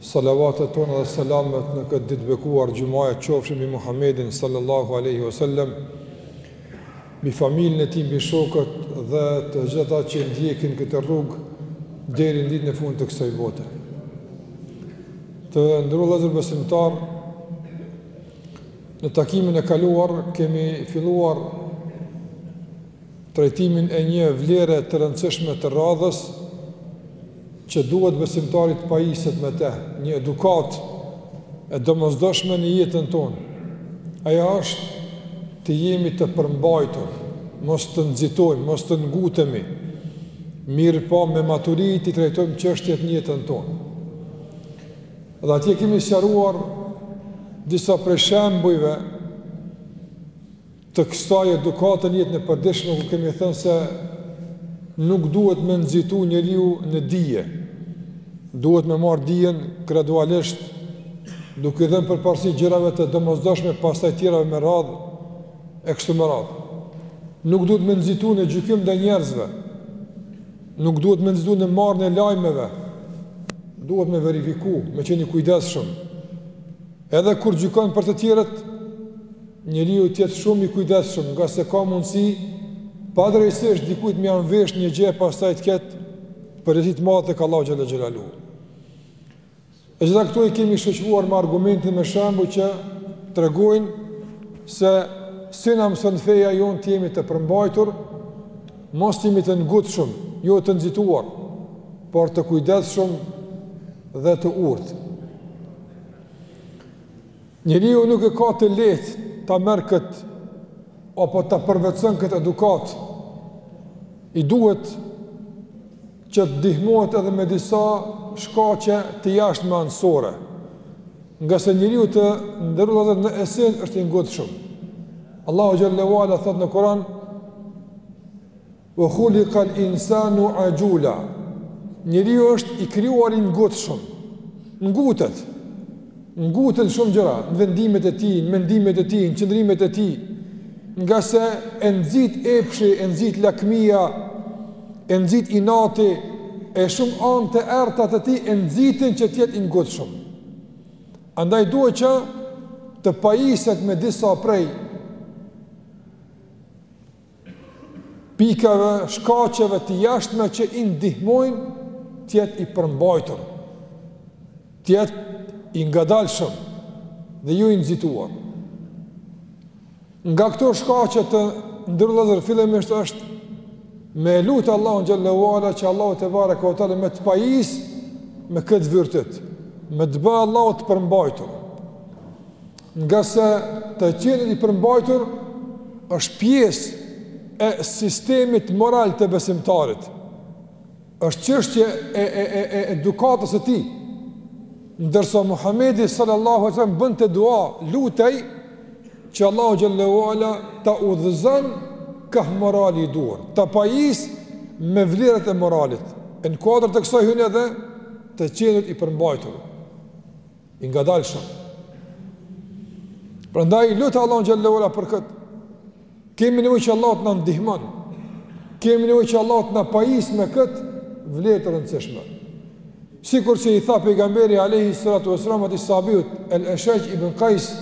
Salavatet tona dhe selamet në këtë ditë të bekuar Xhumaje qofshin mbi Muhammedin sallallahu alaihi wasallam, mbi familjen e tij, mbi shokët dhe të gjithë ata që ndjekin këtë rrugë deri në ditën e fundit të kësaj bote. Të nderuar vëllezër besimtar, në takimin e kaluar kemi filluar trajtimin e një vlere të rëndësishme të radhës që duhet besimtari të pajiset me te, një edukatë e domosdoshme në jetën tonë, ajo është të jemi të përmbajtur, mos të nxitojmë, mos të ngutemi, mirëpo me maturi t'i trajtojmë çështjet në jetën tonë. Dhe atje kemi sqaruar disa prej shembujve, të kësaj edukate në jetën e përditshme ku kemi thënë se nuk duhet me nxitu njeriu në dije. Duhet me marrë dijen gradualisht duke i dhënë përparësi gjërave të domosdoshme pastaj tjerave me radhë e kështu me radhë. Nuk duhet me nxitu në gjykim ndaj njerëzve. Nuk duhet me nxitu në marrjen e lajmeve. Duhet me verifiku, me qenë i kujdesshëm. Edhe kur gjykon për të tjerët, njeriu të jetë shumë i kujdesshëm ngase ka mundësi padrejtësisht dikujt me ia mvesh një gjë e pastaj të ketë përgjegjësi të madhe tek Allahu xhele xhelaluhu. Të gjitha këto i kemi sqaruar me argumente me shembuj që tregojnë se si na mëson feja jonë të jemi të përmbajtur, mos të jemi të ngutshëm, jo të nxituar, por të kujdesshëm dhe të urtë. Njeriu nuk e ka të lehtë ta merr këtë apo ta përvetëson këtë edukatë. I duhet që të ndihmohet edhe me disa shkaqe të jashtme anësore. Ngase njeriu të nderuar në esencë është i ngutshëm. Allahu xhelle ue ala thotë në Kur'an Wa khuliqal insanu ajula njeriu është i krijuar i ngutshëm ngutet ngutet në shumë gjëra në vendimet e tij në mendimet e tij në qëndrimet e tij ngase e nxit epshi e nxit lakmia e nxit inati e shumë anë të errëta të tij e nxitin që të jetë i ngutshëm andaj duhet që të pajiset me disa prej pikave, shkaqeve të jashtme që i ndihmojnë të jetë i përmbajtur, të jetë i ngadalshëm dhe jo i nxituar. Nga këto shkaqe të nderuar vëllezër fillimisht është me lutë Allahun xhalla ua ala që Allah të vare këtale me të pajis me këtë virtyt, me të bë Allahu të përmbajtur. Ngase të qenit i përmbajtur është pjesë e sistemit moral të besimtarit. Është çështje e e e e edukatës së tij. Ndërsa Muhamedi sallallahu alaihi wasallam bënte dua, lutej që Allahu xhalla ua ala ta udhëzon kah morali i duhur, ta pajis me vlerat e moralit. Në kuadër të kësaj hyn edhe të qenit i përmbajtur. i ngadalshëm. Prandaj lute Allahun xhalla ua ala për këtë. Kemi nevojë që Allah të na ndihmon. Kemi nevojë që Allah të na pajisë me këtë vlerë të rëndësishme. Sikur që i tha pejgamberi alayhi salatu wasallam atij sahabit El Ashaj ibn Qais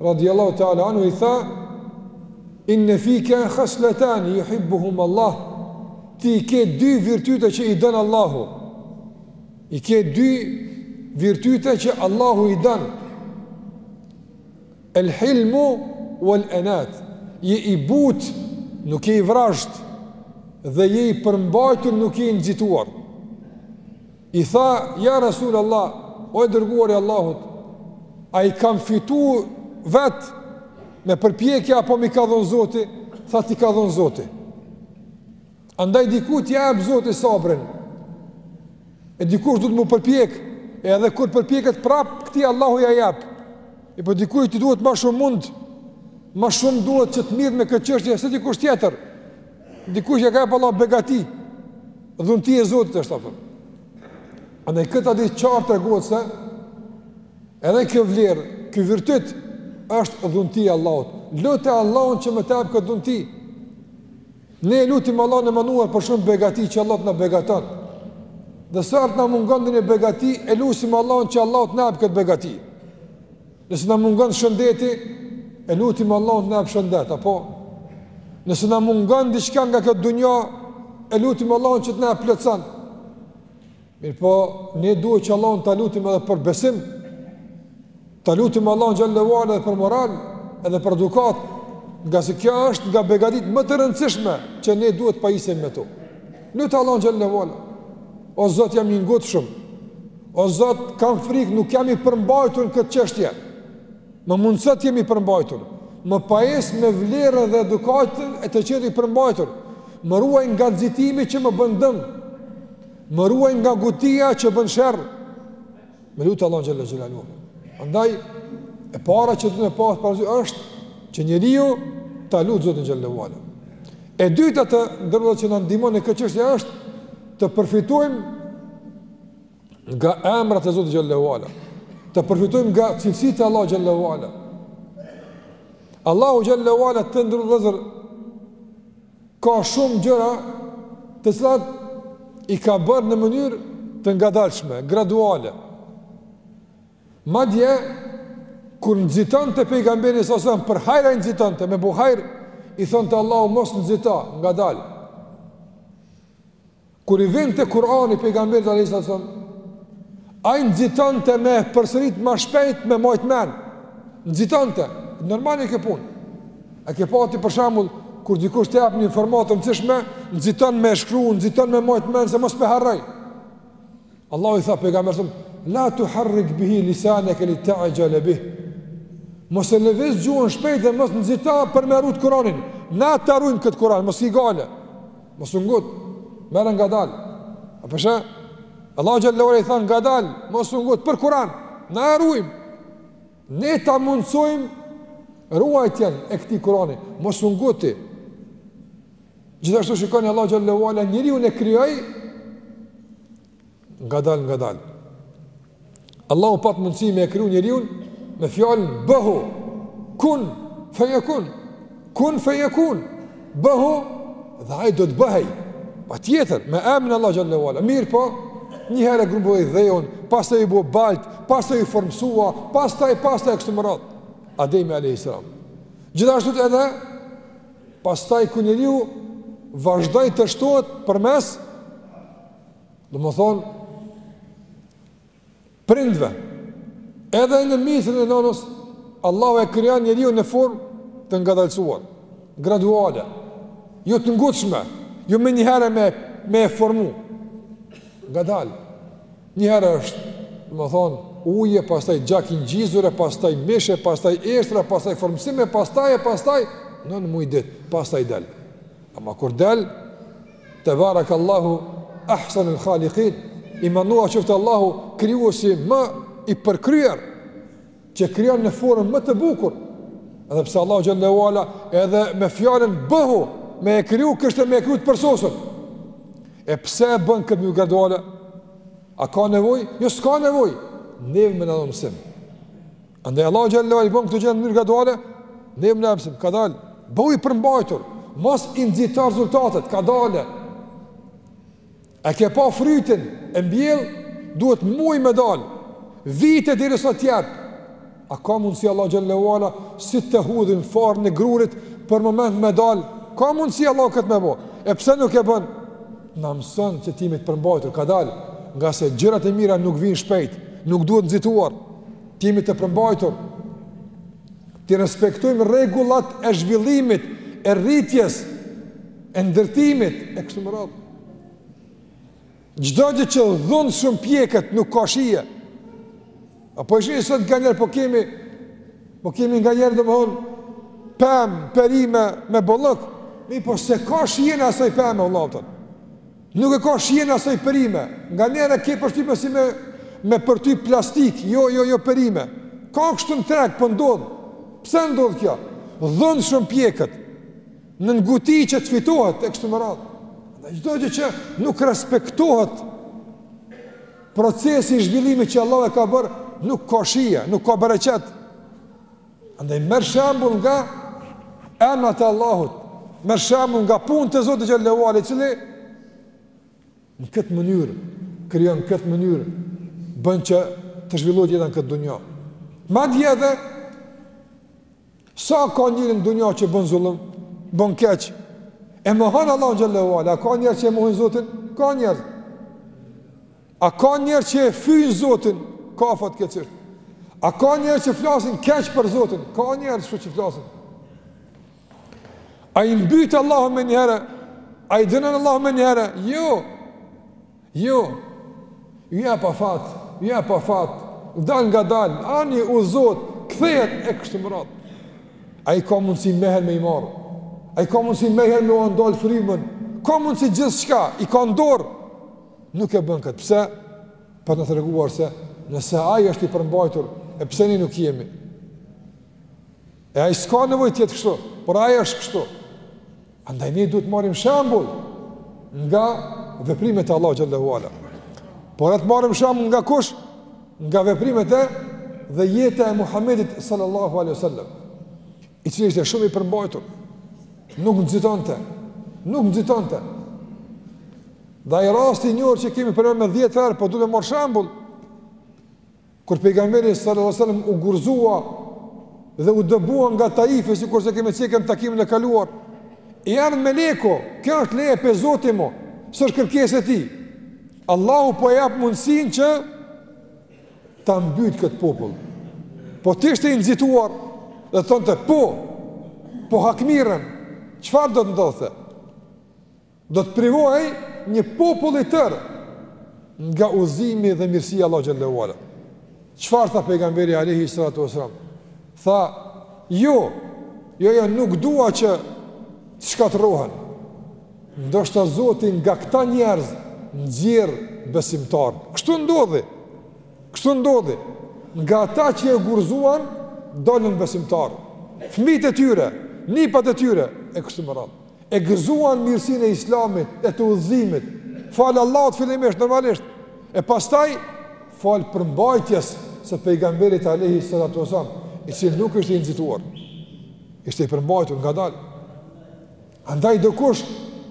radiyallahu ta'ala anhu i tha inna fika khaslatan yuhibbuhuma Allah ti ke dy virtyte që i don Allahu I ke dy virtyte që Allahu i don, el hilmu uel enat, je i butë, nuk je i vrazhdë, dhe je i përmbajtur, nuk je i nxituar. I tha, ja Rasul Allah, o i dërguar i Allahut, a i kam fitu vetë, me përpjekje, apo m'i ka dhonë zoti, tha t'i ka dhonë zoti. Andaj dikujt ia jep Zoti sabrin. E dikush duhet m'u përpjek, e edhe kur përpjeket prap, këtij Allahu ia jep. E po dikujt i duhet ma shumë mund, ma shumë duhet që të mirret me këtë çështje se dikush tjetër. Dikush e ka prej Allahut begati. Dhunti e Zotit është apo. Andaj ky hadith qartë tregon se edhe kjo vlerë, ky virtyt është dhunti e Allahut. Lute Allahun që më të jap këtë dhunti. Ne e lutim Allahun e Madhëruar për shumë begati që Allahu të na begaton. Dhe sa të na mungon ndonjë begati, e lutim Allahun që Allahu të na jap këtë begati. Nëse na mungon shëndeti, e lutim Allahun të na jap shëndet, apo nëse na mungon diçka nga kjo dunja, e lutim Allahun që të na e plotëson. Mirëpo ne duhet që Allahun ta lutim edhe për besim. Ta lutim Allahun xhallahu ala për moral edhe për edukat, ngase kjo është nga begatit më të rëndësishme që ne duhet të pajisemi me to. Lut Allahun xhallahu ala. O Zot jam i ngutshëm. O Zot kam frikë, nuk jam i përmbajtur në këtë çështje. Më mundëso t' të jem i përmbajtur. Më pajis me vlerën dhe edukatën e të qenë i përmbajtur. Më ruaj nga nxitimi që më bën dëm. Më ruaj nga ngutia që bën sherr. Me lutë Allahun xhallahu ala. Andaj, e para që do me pasë parasysh është që njeriu ta lutë Zotin xhallahu ala. E dyta të nderuar që na ndihmon në këtë çështje është të përfitojmë nga emrat e Zotit xhallahu ala, të përfitojmë nga cilësit e Allahut xhallahu ala. Allahu xhallahu ala të nderuar vëllezër Ka shumë gjëra të cilat i ka bërë në mënyrë të ngadalshme, graduale. Madje kur nxitonte pejgamberi alayhis salam për hajr ai nxitonte me bo hajr i thonte Allahu mos nxito ngadal. Kur i vinte Kur'ani pejgamberit alayhis salam, ai nxitonte me përsërit ma shpejt me majt mend. Nxitonte, normale kjo punë. E ke pa ti për shembull kur dikush të jap një informatë të rëndësishme, nxiton me shkru, nxiton me majt mend se mos pe harroj. Allahu i tha pejgamberit, "La tuharrik bihi lisanaka li ta'jal bih." Mos e lëviz gjuhën shpejt dhe mos nxito për me rujt Kur'anin. Na ta rujmë kët Kur'an, mos ki gajle. Mos u ngut. Merre ngadal. A po shë? Allahu xhallahu ala i tha ngadal, mos u ngut për Kur'an. Na e rujm. Ne ta mundsojm ruajtjen e këtij Kur'ani. Mos u ngut ti. Gjithashtu shikoni Allahu xhallahu ala njeriun e krijoi Ngadalë, ngadalë. Allahu pat mundësi me e kriju njeriun me fjalën bëhu, kun fejekun, kun fejekun, bëhu, dhe ai do të bëhej, patjetër, me emrin e Allahut xhallahu ala, mirëpo, një herë e grumbulloi dheun, pastaj u bo balt, pastaj u formësua, pastaj pastaj e kështu me radhë, Ademi a.s. Gjithashtu edhe pastaj kur njeriu vazhdoi të shtohet përmes, Domethënë, prindve, edhe në mitrën e nënës, Allahu e krijon njeriun në formë të ngadalësuar, graduale, jo të ngutshme, jo menjëherë me e formu, ngadalë, njëherë është, domethënë, ujë, pastaj gjak i ngjizur e, pastaj mish e, pastaj eshtra, pastaj formësime, pastaj e pastaj, nënë muj e ditë, pastaj del. Ama kur del, Tebarak Allahu ahsan el khaliqin i madhëruar qoftë Allahu krijuesi më i përkryer që krijon në formën më të bukur edhe pse Allahu xhelle ue ala edhe me fjalën bëhu me e kriju kështu me e kriju të përsosur e pse e bën këtë gjë graduale a ka nevojë? jo s'ka nevojë neve me na dhënë mësim Andaj Allahu xhelle ue ala i bën këtë gjë në mënyrë graduale, neve jep mësim, kadalë, bëhu i përmbajtur, mos i nxito rezultatet, kadalë. A ke pa frytin e mbjell, duhet muaj me dalë. Vite derisa të jap. A ka mundsi Allahu xhelle ue ala si ta hudhim farën e grurit për moment me dalë? Ka mundsi Allahu këtë me bë? E pse nuk e bën? Na mëson që të jemi të përmbajtur, kadalë, ngase gjërat e mira nuk vijnë shpejt, nuk duhet nxituar. të jemi të përmbajtur, t'i respektojmë rregullat e zhvillimit, e rritjes, e ndërtimit, e kështu me radhë. Çdo gjë që dhunshëm pjeket nuk ka shije. A po i shihni sot nganjëherë, po kemi, po kemi nganjëherë domethënë, pemë, perime, me bollëk, mi po s'e ka shijen e asaj peme, vallahi, tënë. Nuk e ka shijen e asaj perime. Nganjëherë e ke përshtypjen si me me përtyp plastikë, jo jo jo perime. Ka kështu në treg po ndodh. Pse ndodh kjo? Dhunshëm pjeket. Në nguti, që të fitohet e kështu me radhë. Në çdo gjë që nuk respektohet procesi i zhvillimit që Allahu e ka bërë, nuk ka shije, nuk ka bereqet. Andaj merr shembull nga emrat e Allahut, merr shembull nga punët e Zotit xhelle ue ala, i cili në këtë mënyrë krijon në këtë mënyrë bën që të zhvillohet jeta në këtë dunja. Madje edhe sa ka njeri në dunja që bën zullum, bën keq. E mohon Allahun xhelle ue ala, ka njerëz që e mohojnë Zotin, ka njerëz. A ka njerëz që e fyjnë Zotin, ka fatkeqësisht. A ka njerëz që flasin keq për Zotin, ka njerëz që që flasin. A i mbyt Allahu menjëherë, a i dënon Allahu menjëherë, jo, jo, u jep afat, u jep afat, dalëngadalë, ani u Zot, kthehet e kështu me radhë. A i ka mundësi meniherë me i marrë, a i ka mundësi meniherë me ua ndalë frymën, ka mundësi gjithçka, i ka n'dorë, Nuk e bën këtë. Pse? Për t'na treguar se nëse ai është i përmbajtur, e pse ne nuk jemi? E ai s'ka nevojë të jetë kështu, por ai është kështu. Andaj ne duhet të marrim shembull nga veprimet e Allahut xhelle ue ala. Por të marrim shembull nga kush? Nga veprimet e dhe jeta e Muhamedit sallallahu alaihi wasallam, i cili ishte shumë i përmbajtur, nuk nxitonte, nuk nxitonte. Dhe ai rasti i njohur që kemi përmendur me dhjetëra herë, po duhet ta marr shembull. Kur pejgamberi sallallahu alajhi wasallam u gurzua dhe u dëbua nga Taifi, sikurse kemi cek në takimin e kaluar, i erdh meleku, kjo është leje prej Zotit more, s'është kërkesë e tij. Allahu po e jap mundësinë që ta mbyt këtë popull. Po të ishte i nxituar dhe thonte po, po hakmerrem, çfarë do të ndodhte? Do të privohej një popull i tërë nga udhëzimi dhe mirësia e Allahut xhelle ue ala. Çfarë tha pejgamberi alayhi salatu wasalam? Tha, "Jo, jo, jo nuk dua që të shkatërrohen. Ndoshta Zoti nga këta njerëz nxjerr besimtarë." Kështu ndodhi. Kështu ndodhi. Nga ata që e gurzuan dolën besimtarë. Fëmijët e tyre, nipat e tyre e kështu me radhë. E gëzuan mirësinë e Islamit, e të udhëzimit, falë Allahut fillimisht normalisht, e pastaj falë përmbajtjes së pejgamberit alejhi salatu wasalam, i cili nuk ishte i nxituar. Ishte i përmbajtur, ngadalë. Andaj dokush,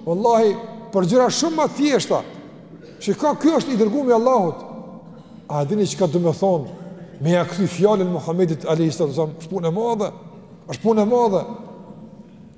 wallahi, për gjëra shumë ma të thjeshta. Shiko, ky është i dërguar i Allahut. A dini çka domethënë me ia kthy fjalën Muhamedit alejhi salatu wasalam, punë e madhe. Është punë e madhe.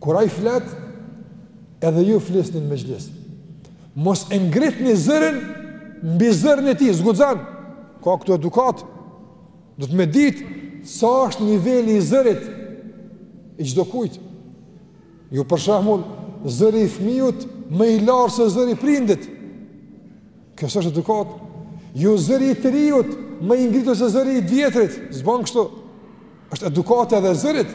Kur ai flet, edhe ju flisni në mexhlis. Mos e ngritni zërin mbi zërin e tij, s'guxon. Ka këtu edukatë. Duhet me ditë sa është niveli i zërit i çdokujt. Jo për shembull, zëri i fëmijës më i lartë se zëri i prindit. Kjo s'është edukatë. Jo zëri i të riut më i ngritur se zëri i të vjetrit. S'bën kështu. Është edukata edhe e zërit.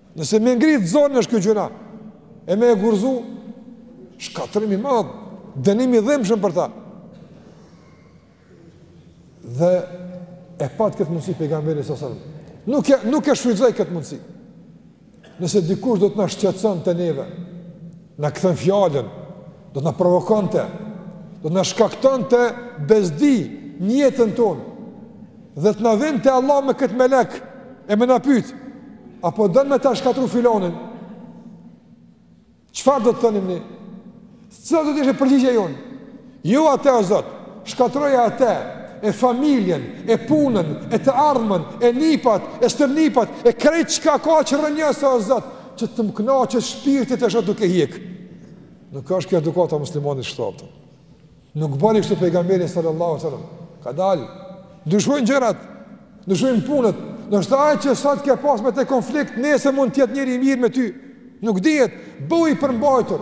Nëse me ngrit zonin është kjo gjynah, e me e gurzu, shkatërrim i madh, dënim i dhimshëm për ta. Dhe e pat këtë mundësi pejgamberi alejhi selam. Nuk e, nuk e shfrytëzoi këtë mundësi. Nëse dikush do të na shqetësonte neve, Na kthen fjalën, do të na provokonte, do të na shkaktonte bezdi në jetën tonë. Dhe të na vinte Allah me këtë melek e me na pyet, apo don me ta shkatru filanin? Çfarë do të thonim ne? Cila do të ishte përgjigja jonë? Jo atë, o Zot! Shkatrroje atë, e familjen, e punën, e të ardhmen, e nipat, e stërnipat, e krejt çka ka që rrënjës, o Zot! Që të më kënaqet shpirti ta shoh duke hjek. Nuk është kjo edukata e muslimanit shtopta. Nuk bëri kështu pejgamberi sallallahu alaihi wasallam. Kadalë. Ndryshojnë gjërat, ndryshojnë punët. Ndoshta ai që sot ke pas me të konflikt, nesër mund të jetë njeri i mirë me ty. Nuk dihet, bëhu i përmbajtur.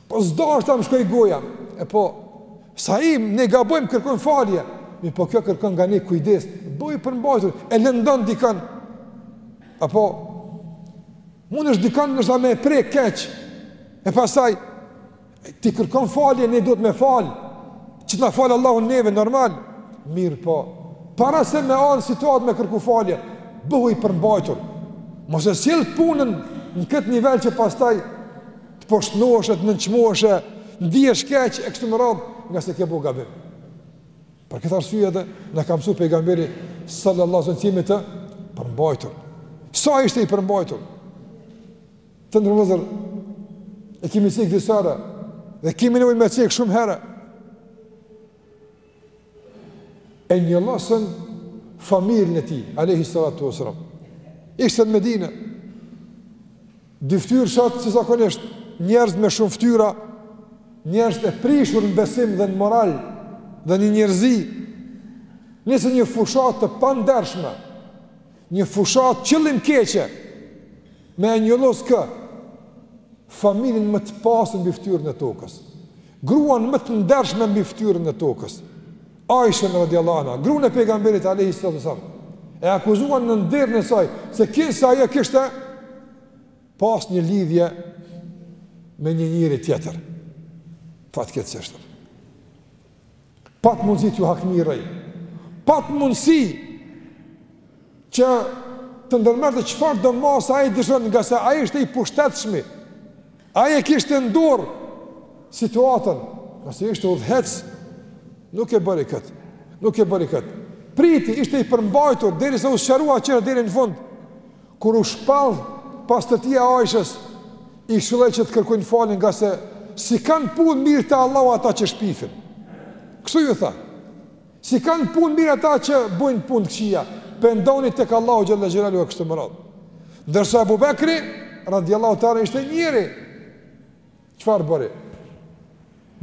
Po s'dashta më shkoj goja. E po, sahi ne gabojmë, kërkojmë falje. Mirëpo kjo kërkon nga ne kujdes. Bëhu i përmbajtur, e lëndon dikën. Apo mundesh dikën ndoshta me e prek keq. E pastaj, ti kërkon falje, ne duhet me falë. Që të na falë Allahu neve, normal. Mirëpo, para se me ardh n'situatë me kërku falje, bëhu i përmbajtur. Mos e sjell punën në këtë nivel që pastaj të poshtnohesh, të nënçmohesh, ndihesh keq e kështu me radhë, ngase ke bërë gabim. Për këtë arsye edhe na ka mësuar pejgamberi sallallahu alajhi wasallam të jemi të përmbajtur. Sa ishte i përmbajtur? Të nderuar vllazër, e kemi cekë disa herë, dhe kemi nevojë me cekë shumë herë, e njollosën familjen e tij, alejhi salatu vesselam. Ishte në Medinë. Dyfytyrëshat si zakonisht, njerëz me shumë fytyra, njerëz të prishur në besim dhe në moral dhe në njerëzi. Nisën një fushatë të pandershme, Një fushatë qëllimkeqe me e njollos kë familjen më të pastër mbi fytyrën e tokës, gruan më të ndershme mbi fytyrën e tokës, Aishën radiallahu anha, gruan e pejgamberit alayhi salatu wasallam. E akuzuan në nderin e saj se kinse ajo kishte pas një lidhje me një njeri tjetër. Fatkeqësisht. Pat mundësi t'ju hakmirrej. Pat mundësi që të ndërmerrte çfarëdo mase ai dëshiron ngase ai ishte i pushtetshmi. Ai e kishte n'dorë situatën, ngase ishte udhëheqës, nuk e bëri këtë, nuk e bëri këtë. Priti ishte i përmbajtur, derisa u sqarua çështja deri në fund, Kur u shpall pastërtia e Ajshës, i këshilloi që të kërkojnë falje ngase s'i kanë punët mirë te Allahu ata që shpifin. Kështu ju tha, s'i kanë punët mirë ata që bojnë punë të këqija, pendohuni tek Allahu xhelle xhelaluhu e kështu me radhë. Ndërsa Ebu Bekri, radiallahu teala, ishte njeri Çfarë bëri?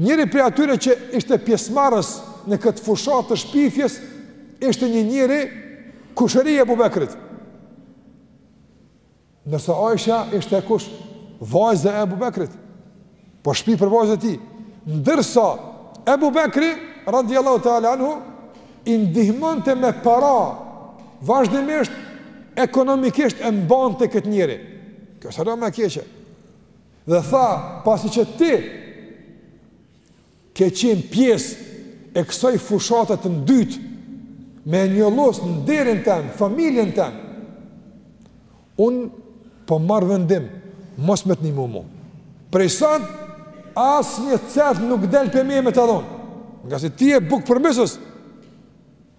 Njëri prej atyre që ishte pjesëmarrës në këtë fushatë të shpifjes ishte një njeri kushëri i Ebu Bekrit. Ndërsa Ajsha ishte kush? Vajza e Ebu Bekrit, po shpif për vajzën e tij, ndërsa Ebu Bekri, radiallahu teala anhu, i ndihmonte me para, vazhdimisht, ekonomikisht e mbante këtë njeri. Kjo së rëmë e keqe. Dhe tha, pasi që ti ke qenë pjesë e kësaj fushate të ndytë me njollos nderin tem, familjen tem. Unë po marr vendim mos me të nimu mo. Prej sot asnjë cent nuk del prej meje me ta dhon. Ngase ti je bukëpërmbysës.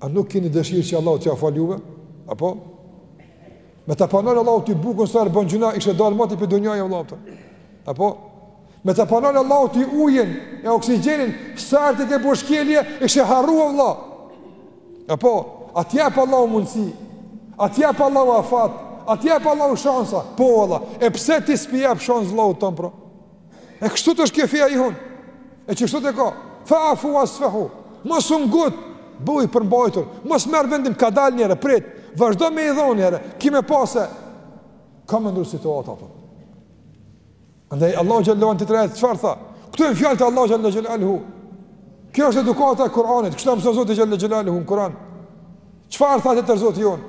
A nuk keni dëshirë që Allahu t'ja falë juve? Apo? Me ta pas nalë Allahu ty bukën sa herë bon gjynah, ishe dalë moti prej dunjaje, o vlla. Apo? Me ta pas nalë Allahu ty ujin e oksigjenin, sa herë ti ke bo shkelje, ishe harru, o vlla. Apo? A t'jep Allahu mundësi? A t'jep Allahu afat? A t'jep Allahu shansa? Po, vallah. E pse ti s'p'i jep shans vëllaut tënd, pra? E kështu të shkje feja i hun E që kështu të ka Fa'fu vasfehu Mos u ngut Bëhu i përmbajtur Mos merr vendim kadal njëherë Prit Vazhdo me i dhonë njëherë Ki me pa se ka me ndru situata po Andaj Allahu xhelaluhu të drejtë Çfarë tha Këto janë fjalët e Allahut xhelle xhelaluhu Kjo është edukata e Kur'anit, Kështu e mëson Zoti xhelle xhelaluhu në Kur'an Çfarë tha tjetër Zoti jonë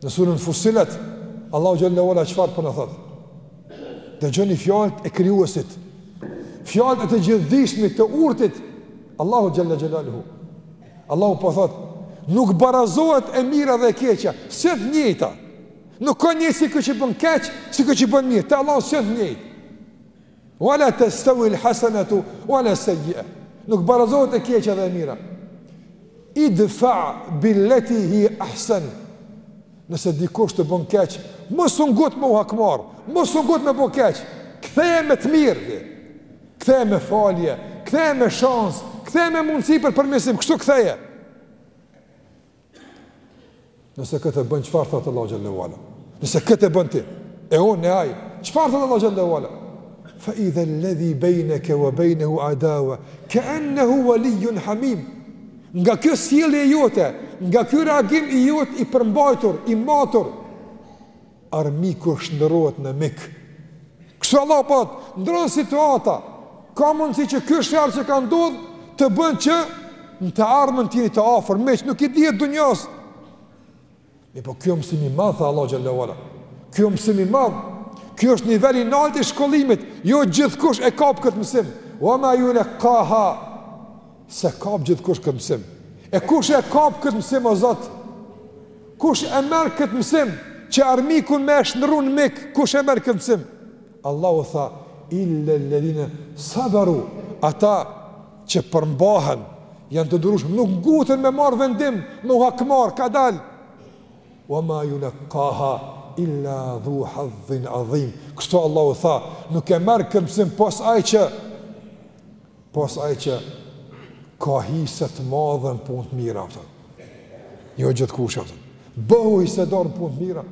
Në surën Fusilet, Allahu xhelle ve ala çfarë po na thotë? Dëgjoni fjalët e krijuesit. Fjalët e të gjithëdijshmit të urtit, Allahu xhelle xhelaluhu. Allahu po thotë, nuk barazohet e mira dhe e keqja, s'janë të njëjta. Nuk ka njëjtë si kjo që bën keq, si kjo që bën mirë, te Allahu s'janë të njëjtë. Wa la tastawi al-hasanatu wa la as-sayyi'a. Nuk barazohet e keqja dhe e mira. Idfa billati hiya ahsan. Nëse dikush të bën keq, mos u ngut me u hakmar, mos u ngut me bo keq. Ktheje me të mirë. Ktheje me falje, ktheje me shans, ktheje me mundësi për përmirësim, kështu ktheje. Nëse këtë e bën, çfarë thotë Allahu xhalla wa ala? Nëse këtë e bën ti, e unë e ai, çfarë thotë Allahu xhalla wa ala? Fa idha alladhi bainaka wa bainahu adawa ka'annahu waliyyun hamim. Nga kjo sjellje jote, nga ky reagim i jot i përmbajtur, i matur, Armiku shndërrohet në mik. Kështu Allah po t'ndrron situata. Ka mundësi që ky sherr që ka ndodhur të bën që në të ardhmen të jeni të afërt, miq, nuk i dihet dunjasë. Mirëpo kjo mësim i madh, tha Allah xhalla wa ala. Kjo mësim i madh. Kjo është niveli i nalt i shkollimit. Jo gjithkush e kap këtë mësim. Wa ma yulaqqaha S'e kap gjithkush këtë mësim. E kush e kap këtë mësim o Zot? Kush e merr këtë mësim që armikun me e shndrru në mik? Kush e merr këtë mësim? Allahu tha illa alladhina sabaru ata që përmbahen janë të durushëm nuk nguten me marr vendim me u hakmarr, kadal wa ma yulaqqaha illa dhu hadhin adhim kështu Allahu tha nuk e merr këtë mësim pos ai që Pos ai që ka hise të madhe në punë të mira, e fiton. Jo gjithkush e fiton. Bëhu hisedar në punë të mira.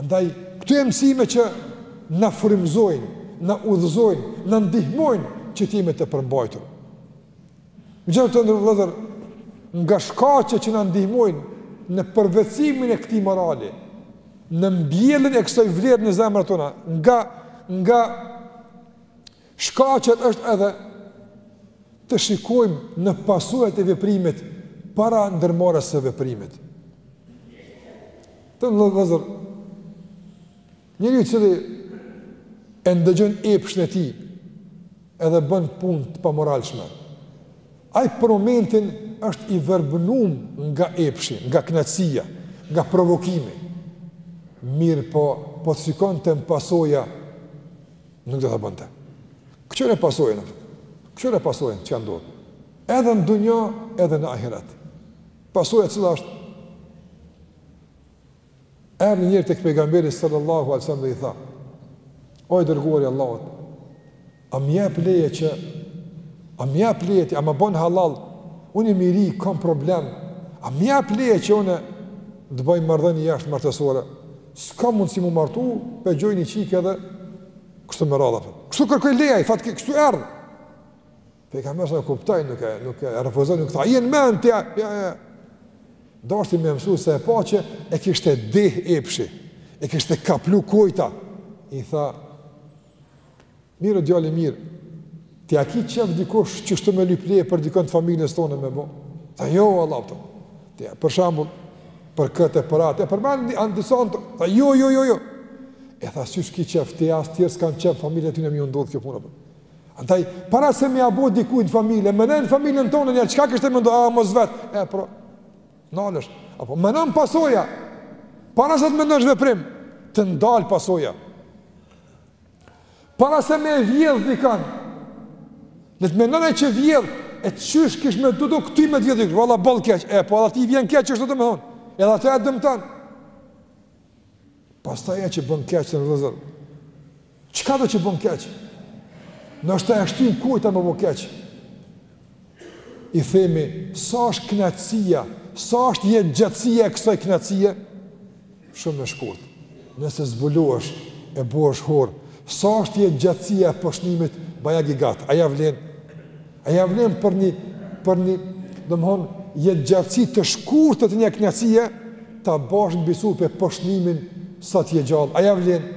Andaj, këto mësime që na frymëzojnë, na udhëzojnë, na ndihmojnë që të jemi të përmbajtur. Megjithatë, të nderuar vëllezër, nga shkaqet që na ndihmojnë në përvetësimin e këtij morali, në mbjelljen e kësaj vlere në zemrat tona, nga, nga Shkaqet është edhe të shikojmë në pasojat e veprimit para ndërmarrjes së veprimit. Të nderuar vëllezër, njeriu i cili e ndëgjon epshin e tij edhe bën punë të pamoralshme, ai për momentin është i verbum nga epshi, nga knaqësia, nga provokimi. Mirëpo, po të shikonte në pasoja, Nuk do ta bënte. Kqyre pasojën. Kqyre pasojën çka ndodh. Edhe në dunja, edhe në ahiret. Pasoja cila është? Erdhi një njeri tek Pejgamberi sallallahu alejhi ve selem dhe i tha O i dërguari i Allahut A më jep leje që A më jep leje që A më bon hallall Unë jam i ri, kam problem A më jep leje që unë të bëj marrëdhënie jashtëmartesore S'ka mundësi m'u martu, pe gjoj një qikë edhe, kështu me radhë. Kështu kërkoi leje ai, fatke, kështu erdh. Pejgamberi e kuptoi, nuk e, nuk e refuzoi, nuk tha, a je në mend ti, ja, ja, ja. Deshti me e mësu se e pa që e kishte deh epshi, e kishte kaplu kojta. I tha, Mirë djalë i mirë. Ti a ki qef dikush qështu me lyp leje për dikon të familjes tonë me bo? Tha jo Allah të. Ti për shembull për këtë për atë, përmend ai disa, ai tha jo jo jo jo. E tha si s'ki qef ti as tjerët s'kan qef familjes tyne me i ndodh kjo punë. Andaj para se me ia bo dikujt në familje, menoje familjen tonë ja çka kishte me ndodh, a mos vet. E pra nalesh, apo menon pasoja. Para se të mendosh veprim, të ndal pasoja. Para se me vjedh dikan, le të menon ai që vjedh, e të qysh kish me ndodh ty me të vjedh dikan, valla boll keq, e po edhe atij i vjen keq është domethonë, edhe atë e dëmton. Pastaj ai që bën keq vëllezër, çkado që bën keq? Në është e shtin kujta me bo keq. I themi, sa është kënaqësia, sa është jetëgjatësia e kësaj kënaqësie? Shumë e shkurtë. Nëse zbulohesh e bëhesh hor, sa është jetëgjatësia e poshtënimit bajagi gat? A ja vlen? A ja vlen për një për një, domthon, jetëgjatësi të shkurtër të një kënaqësie ta bash mbi supe poshtënimin sa të je gjallë? A ja vlen?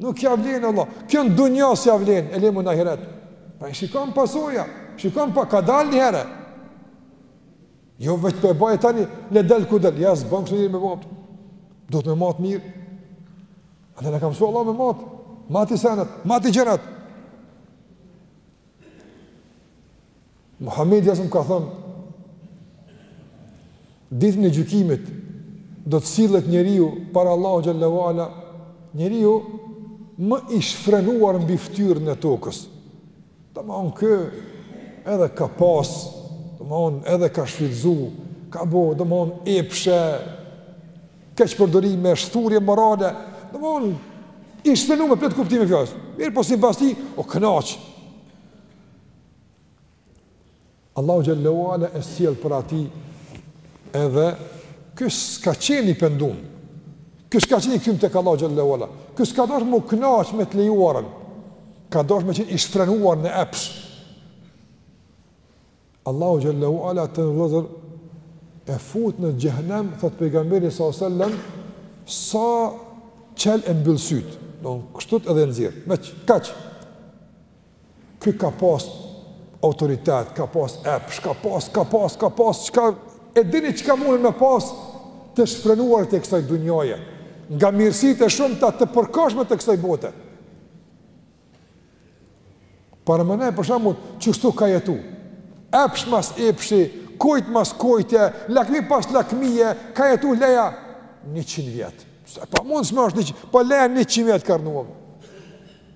Nuk ja vlen Allah. Kjo në dunja s'ja vlen, e le më në ahiret. Pa e shikon pasoja, shikon pakadalë një herë. Jo veç po e baj tani, le del ku del, ja s'bon kështu njeri me matë. Duhet me matë mirë. Andaj na ka msu Allahu me matë, mati senet, mati gjërat. Muhammedi alejhi selam ka thënë, Ditën e Gjykimit do të sillet njeriu para Allahut xhelle ue ala, njeriu më i shfrenuar mbi fytyrën e tokës. Domthon ky edhe ka pas, domthon edhe ka shfrytzu, ka bo, domthon epshe, keqpërdorime, shthurje morale, domthon i shfrenuar me plot kuptimin e fjalës. Mirëpo sipas tij, o kënaq. Allahu xhelle ue ala e sjell para tij edhe ky s'ka qenë i pendum. Ky s'ka qenë i kthym tek Allahu xhelle ue ala. Ky s'ka dasht me u kënaq me të lejuarën. Ka dasht me qenë i shfrenuar në epsh. Allahu xhelle ue ala, vëllezër, e fut në xhehenem thot pejgamberi salallahu alejhi ue selem sa çel e mbyll syt. Domthon kështu edhe e nxjerr. Veç kaq. Ky ka pas autoritet, ka pas epsh, ka pas, ka pas, ka pas, çka, e dini çka munden me pas të shfrenuarit e kësaj dunjoje, nga mirësit e shumta të përkohshme të kësaj bote. Paramendoje, për shembull, qështu ka jetu, epsh mas epshi, kojt mas kojte, lakmi pas lakmije, ka jetu leja, njëqind vjet, se pamundshme është njëqind, po leja njëqind vjet ka rrnuar.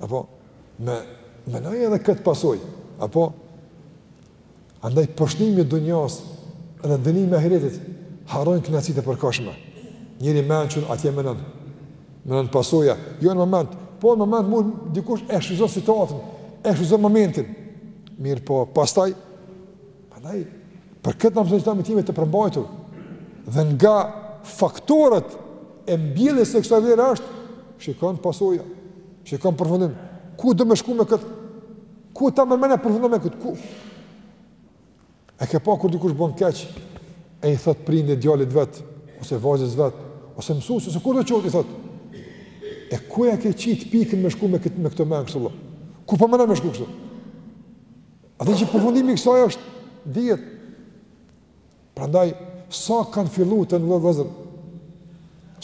Apo, me menu edhe këtë pasojë. Apo, andaj poshtnimi i dunjas dhe dënimi i ahiretit harrojnë kënaqësitë e përkohshme. Njeri i mençun atje menon. Menon pasoja. Jo në moment, po në moment mund dikush e shfrytzon situatën, e shfrytzon momentin. Mirëpo, pastaj, Prandaj për këtë na mëson me qenë të përmbajtur dhe nga faktorët e mbjelljes së kësaj vlere është shiko n'pasoja, shiko n'përfundim. Ku do me shku me këtë? Ku ta merr menja përfundon me këtë? Ku? A ke pa kur dikush bën keq e i thot prindi djalit vet ose vajzës vet ose mësuesi ose kushdo qoftë i thot e ku e ke qit pikën me shku me këto, me këto mend kështu ku po menon me shku kështu Ajo që përfundimi i kësaj është dihet. Prandaj sa kanë fillu të ndershëm vëllezër.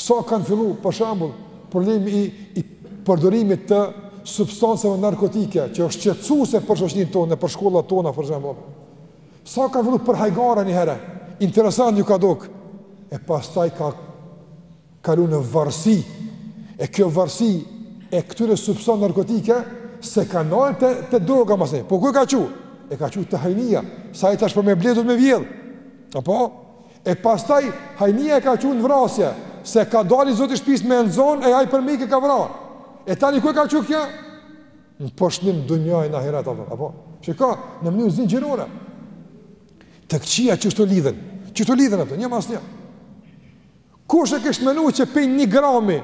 Sa kanë fillu për shembull problemi i, i përdorimit të substancave narkotike që është shqetësuese për shoqërinë tonë, për shkollat tona për shembull. Sa kanë fillu për hajgare njëherë. Interesant ju ka dok'. E pastaj ka kalu në varësi, e kjo varësi e këtyre substancave narkotike, s'e ka nal të, të droga ma, po ku e ka çu? E ka çu te hajnia, se ai tash për me ble duhet me vjedhë, apo? E pastaj, hajnia e ka çu në vrasje, se ka dal i zoti i shpis me e nxan, e ai për me ik e ka vra, e tani ku e ka çu kjo? Në poshtnim n'dunja e në ahiret, apo? apo? Çka, në mënyrë zinxhirore, të këqijat qeshtu lidhen, qeshtu lidhen ato, një mas një, Kush e kish menu që pej një grami,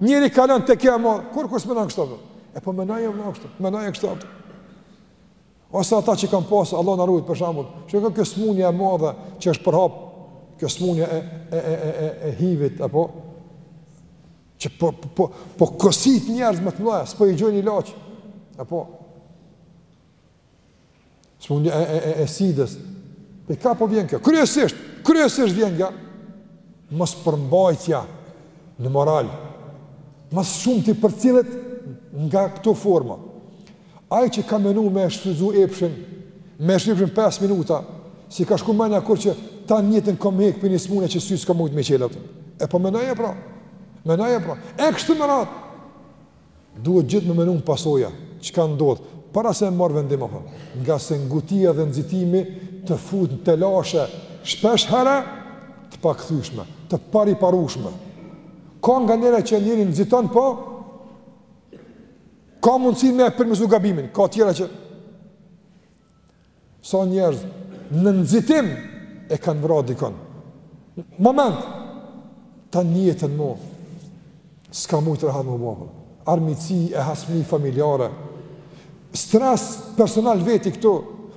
njeri kalon te kjo e madhe, kurkush s'menon kështu ato? E po menoje vëlla kështu, menoje kështu ato. Ose ata që kanë pasë, Allah na rujtë për shembull, që ka kjo smunja e madhe që është përhap, kjo smunja e, e, e, e, e, e hivit, e po, që po, po, po, po kosit njerëz me të mdhaja, s'po i gjojnë ilaç, e po, Sëmundja e, e, e, e sidës. Pej kah po vjen kjo? Kryesisht, kryesisht vjen nga mospërmbajtja në moral. Ma së shumti përcillet nga këto forma. Ai që ka menu me shfry epshin, me shfry epshin 5 minuta, s'i ka shku menja kurrë që tan jetën ka me hek pej një smunje që sy s'ka mujtë me çel. E po menoje pra, menoje pra. E kështu me radhë, Duhet gjithë me menu në pasoja, çka ndodh, para se me marrë vendim apo, ngase ngutia dhe nxitimi të fut në telashe shpesh herë të pakthyeshme, të pariparueshme. Ka nganjëherë që njeri nxiton po, ka mundësi me e përmesu gabimin, ka tjera që... Sa njerëz në nxitim e kanë vrarë dikon. Moment. Tanë jetën mo s'ka mujt rahat më vogël. Armiqësi e hasmi familjare. Stres personal veti këtu.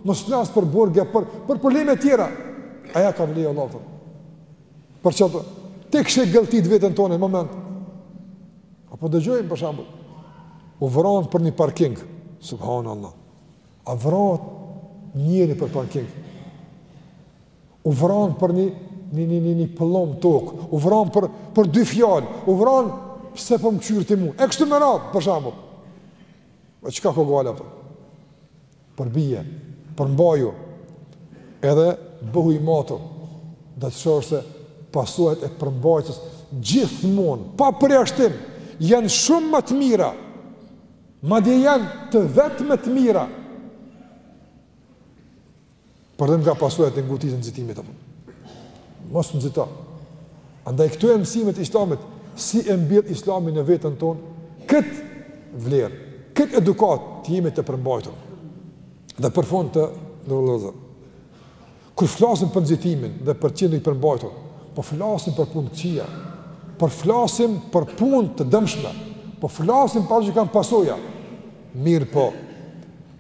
Mos flas për burgje, për për probleme të tjera. A ja ka vlejt Allah. Për çfarë? Ta kishe gëlltit veten tonë në moment. Apo dëgjojmë për shembull. U vranë për një parking. Subhanallahu. A vrahet njeri për parking? U vranë për një, një, një, një, një pëllomë tokë, u vranë për, për dy fjalë, u vranë pse po më kqyr ti mu, e kështu me radhë, për shembull. E çka, kadale, po? Përbije, përmbaju, edhe bëhu i matur, dhe të shohësh se pasojat e përmbajtjes, gjithmonë, pa përjashtim, janë shumë më të mira, Madje janë të vetmet të mira. Për dallim nga pasojat e ngutit e nxitimit. Mos nxito. Andaj këto mësimet e islamit, si e mbjell islami në veten tonë, këtë vlerë, këtë edukatë të jemi të përmbajtur. Dhe për fund, të nderuar vëllezër. Kur flasim për nxitimin dhe për të qenët i përmbajtur, po flasim për punë të këqija, po flasim për punë të dëmshme, po flasim për ato që kanë pasoja. Mirëpo,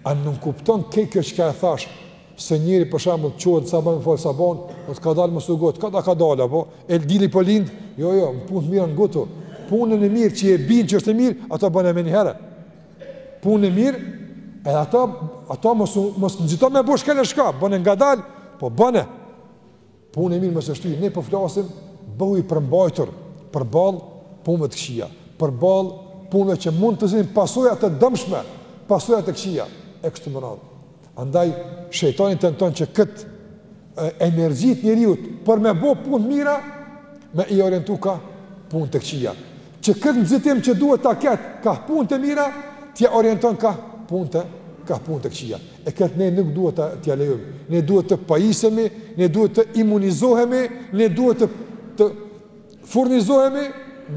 a nënkupton kjo çka e thashë, se njeri për shembull çohet n'sabah, fal sabahun, thotë kadalë mos u ngut, kadal-kadalë, a po del dielli, po lind, jo jo, n'punë të mira ngutu, punën e mirë që e din që është e mirë, ato bëne menjëherë. punë e mirë, edhe ato, ato mos, mos nxito me bo shkel e shko, bëne ngadalë, po bëne, punën e mirë mos e shtyj, ne po flasim, bëhu i përmbajtur, përballë punëve të këqija, përballë punëve që mund të sjellin pasoja të dëmshme, pasoja të këqija, e kështu me radhë. Andaj, shejtani tenton që këtë energji të njeriut për me bo punë të mira, me ia orientu ka punë të këqija. Që këtë nxitim që duhet ta ketë ka punët e mira, t'ia orienton ka punë të, ka punë të këqija. E këtë ne nuk duhet t'ia lejojmë. Ne duhet të pajisemi, ne duhet të imunizohemi, ne duhet të, të furnizohemi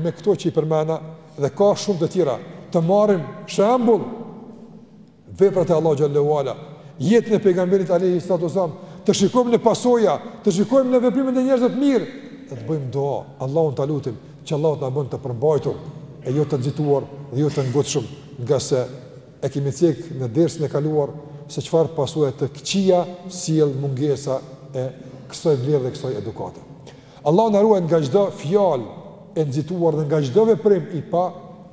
me këto që i përmena dhe ka shumë të tjera. Të marrim shembull veprat e Allahut xhele ue ala, jetën e pejgamberit alejhi salatu ue selam, të shikojmë në pasoja, të shikojmë në veprimet e njerëzve të mirë dhe të bëjmë dua, Allahun ta lutim që Allahu të na bën të përmbajtur e jo të nxituar dhe jo të ngutshëm, ngase e kemi cek në dersën e kaluar se çfarë pasoja të këqija sjell mungesa e kësaj vlere dhe kësaj edukate. Allahu na ruajtë nga çdo fjalë e nxituar dhe nga çdo veprim i pa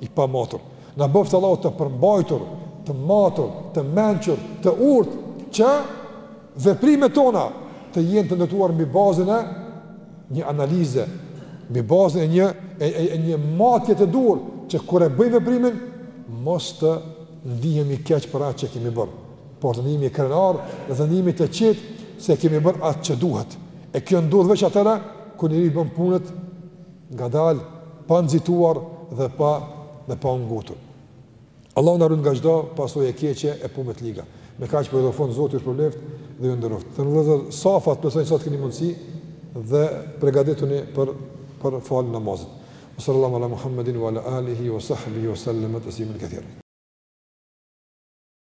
i pamatur. Na bëftë Allahu të përmbajtur, të matur, të mençur, të urtë që veprimet tona të jenë të ndërtuara mbi bazën e një analize, mbi bazën e një e, e, e një matje të duhur që kur e bëjmë veprimin mos të ndihemi keq për atë që kemi bërë. Por të ndihemi krenarë dhe të ndihemi të qetë se e kemi bërë atë që duhet. E kjo ndodh veç atëra, kur njeriu bën punët ngadalë, pa nxituar dhe pa dhe pa u ngutur. Allahu na ruajtë nga çdo pasojë e keqe e punëve të liga. Me kaq po i jap fund Zoti ju shpërbleftë dhe ju nderoftë. Të vëllezër, safat plotësojini sa të keni mundësi dhe përgatituni për për faljen e namazit. Sallallahu ala Muhammedin wa ala alihi wa sahbihi wa sallam taslima kethira.